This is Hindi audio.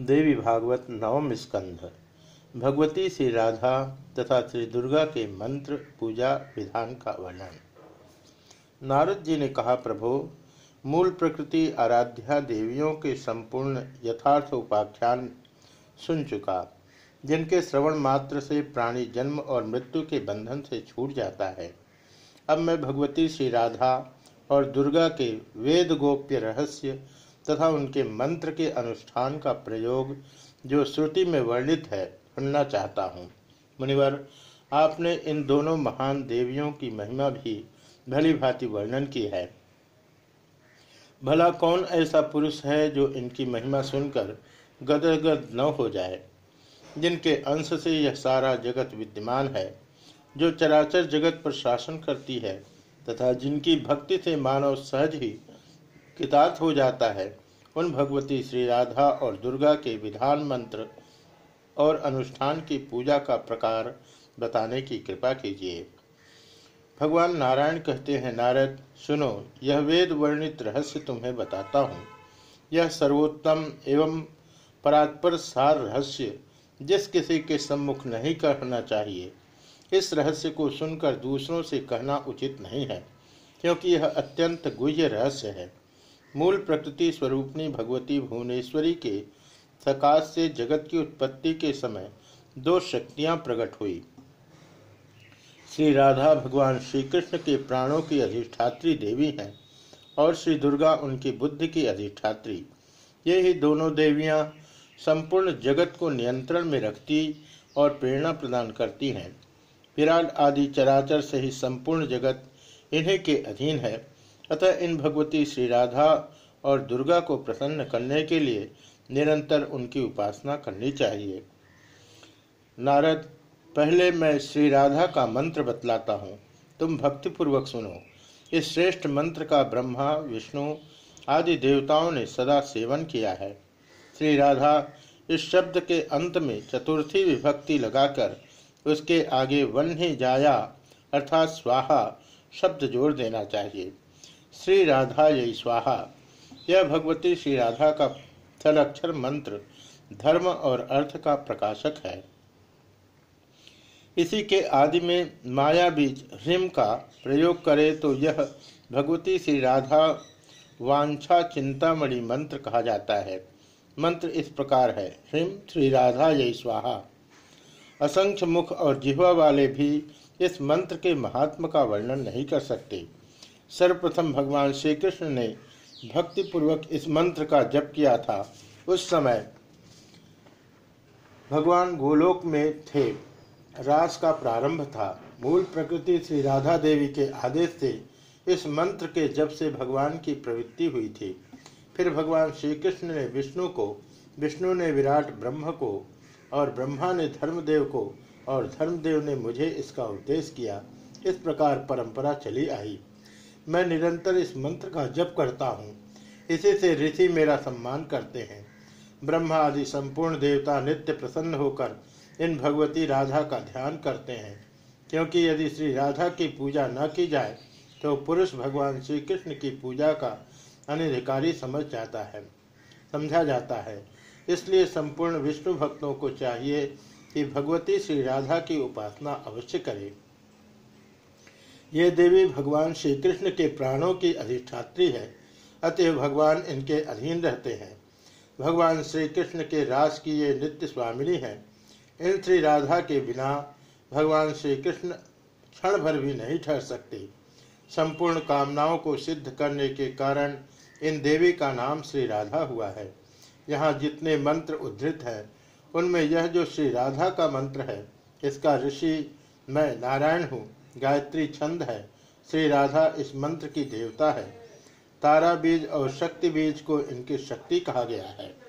देवी भागवत नवम स्कंध। भगवती श्री राधा तथा श्री दुर्गा के मंत्र, पूजा, विधान का वर्णन। नारद जी ने कहा, प्रभु, मूल प्रकृति आराध्या देवियों के संपूर्ण यथार्थ उपाख्यान सुन चुका, जिनके श्रवण मात्र से प्राणी जन्म और मृत्यु के बंधन से छूट जाता है। अब मैं भगवती श्री राधा और दुर्गा के वेद गोप्य रहस्य तथा उनके मंत्र के अनुष्ठान का प्रयोग जो श्रुति में वर्णित है सुनना चाहता हूँ। मुनिवर, आपने इन दोनों महान देवियों की महिमा भी भली भांति वर्णन की है। भला कौन ऐसा पुरुष है जो इनकी महिमा सुनकर गदगद न हो जाए? जिनके अंश से यह सारा जगत विद्यमान है, जो चराचर जगत पर शासन करती है, तथा जिनकी भक्ति से मानव सहज ही कृतार्थ हो जाता है। उन भगवती श्री राधा और दुर्गा के विधान मंत्र और अनुष्ठान की पूजा का प्रकार बताने की कृपा कीजिए। भगवान नारायण कहते हैं, नारद, सुनो, यह वेद वर्णित रहस्य तुम्हें बताता हूँ। यह सर्वोत्तम एवं परात्पर सार रहस्य जिस किसी के सम्मुख नहीं कहना चाहिए। इस रहस्य को सुनकर दूसरों से कहना उचित नहीं है, क्योंकि यह अत्यंत गुह्य रहस्य है। मूल प्रकृति स्वरूपनी भगवती भुवनेश्वरी के सकाश से जगत की उत्पत्ति के समय दो शक्तियाँ प्रकट हुई। श्री राधा भगवान श्री कृष्ण के प्राणों की अधिष्ठात्री देवी हैं और श्री दुर्गा उनकी बुद्धि की अधिष्ठात्री। ये ही दोनों देवियाँ संपूर्ण जगत को नियंत्रण में रखती और प्रेरणा प्रदान करती हैं। विराट आदि चराचर से ही संपूर्ण जगत इन्हीं के अधीन है। अतः इन भगवती श्री राधा और दुर्गा को प्रसन्न करने के लिए निरंतर उनकी उपासना करनी चाहिए। नारद, पहले मैं श्री राधा का मंत्र बतलाता हूँ। तुम भक्तिपूर्वक सुनो। इस श्रेष्ठ मंत्र का ब्रह्मा, विष्णु आदि देवताओं ने सदा सेवन किया है। श्री राधा, इस शब्द के अंत में चतुर्थी विभक्ति लगाकर उसके आगे वन ही जाया, अर्थात स्वाहा, शब्द जोड़ देना चाहिए। श्री राधा यही स्वाहा। यह भगवती श्री राधा का अक्षर मंत्र, धर्म और अर्थ का प्रकाशक है। इसी के आदि में माया बीज ह्रीम का प्रयोग करे तो यह भगवती श्री राधा वांछा चिंतामणि मंत्र कहा जाता है। मंत्र इस प्रकार है ह्रीम श्री राधा यही स्वाहा। असंख्य मुख और जिह्वा वाले भी इस मंत्र के महात्म का वर्णन नहीं कर सकते। सर्वप्रथम भगवान श्री कृष्ण ने भक्तिपूर्वक इस मंत्र का जप किया था। उस समय भगवान गोलोक में थे। रास का प्रारंभ था। मूल प्रकृति श्री राधा देवी के आदेश से इस मंत्र के जप से भगवान की प्रवृत्ति हुई थी। फिर भगवान श्री कृष्ण ने विष्णु को, विष्णु ने विराट ब्रह्म को और ब्रह्मा ने धर्मदेव को और धर्मदेव ने मुझे इसका उपदेश किया। इस प्रकार परंपरा चली आई। मैं निरंतर इस मंत्र का जप करता हूँ। इसी से ऋषि मेरा सम्मान करते हैं। ब्रह्मा आदि संपूर्ण देवता नित्य प्रसन्न होकर इन भगवती राधा का ध्यान करते हैं। क्योंकि यदि श्री राधा की पूजा न की जाए तो पुरुष भगवान श्री कृष्ण की पूजा का अनधिकारी समझ जाता है, समझा जाता है। इसलिए संपूर्ण विष्णु भक्तों को चाहिए कि भगवती श्री राधा की उपासना अवश्य करें। ये देवी भगवान श्री कृष्ण के प्राणों की अधिष्ठात्री है अतः भगवान इनके अधीन रहते हैं। भगवान श्री कृष्ण के रास की ये नित्य स्वामिनी है। इन श्री राधा के बिना भगवान श्री कृष्ण क्षण भर भी नहीं ठहर सकते। संपूर्ण कामनाओं को सिद्ध करने के कारण इन देवी का नाम श्री राधा हुआ है। यहाँ जितने मंत्र उद्धृत हैं, उनमें यह जो श्री राधा का मंत्र है, इसका ऋषि मैं नारायण हूँ। गायत्री छंद है। श्री राधा इस मंत्र की देवता है। तारा बीज और शक्ति बीज को इनकी शक्ति कहा गया है।